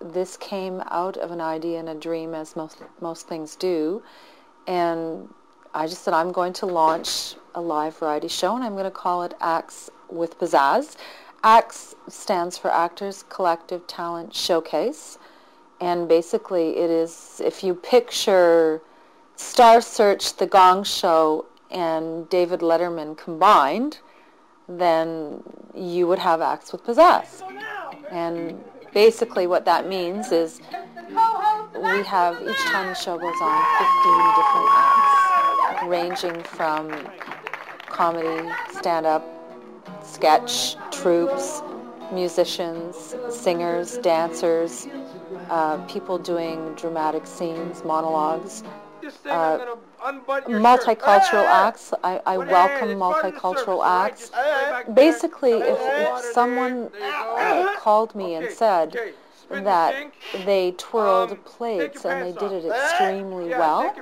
this came out of an idea and a dream, as most most things do, and I just said I'm going to launch a live variety show, and I'm going to call it Acts with Pizzazz. ACTS stands for Actors Collective Talent Showcase, and basically it is if you picture Star Search, The Gong Show, and David Letterman combined, then you would have Acts with Pizzazz. And basically what that means is we have each time the show goes on 15 different acts ranging from comedy, stand-up, sketch, troupes, musicians, singers, dancers, uh, people doing dramatic scenes, monologues, uh, multicultural acts. I, I welcome multicultural acts. Basically, if, if someone uh, called me and said that they twirled plates and they did it extremely well,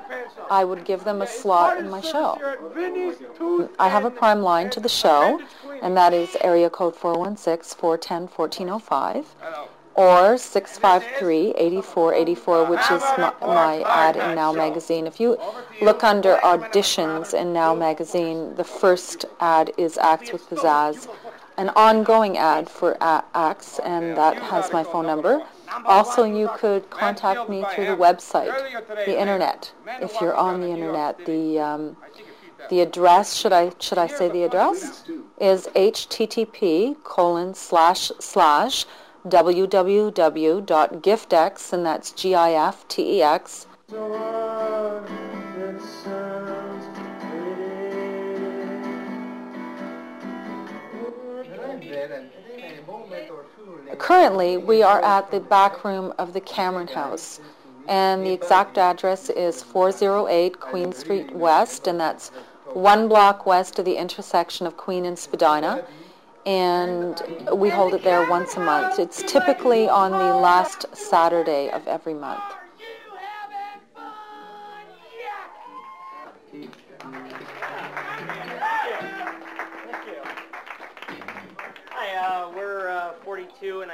I would give them a slot in my show. I have a prime line to the show, and that is area code 416-410-1405 or 653-8484, which is my, my, ad in Now Magazine. If you look under auditions in Now Magazine, the first ad is Acts with Pizzazz, an ongoing ad for Acts, and that has my phone number. Also, you could contact me through the website, the internet, if you're on the internet. The um, the address, should I should I say the address, is http colon slash slash www.giftex, and that's G-I-F-T-E-X. Currently, we are at the back room of the Cameron House, and the exact address is 408 Queen Street West, and that's one block west of the intersection of Queen and Spadina and we hold it there once a month. It's typically on the last Saturday of every month. Hi, uh, we're uh, 42 and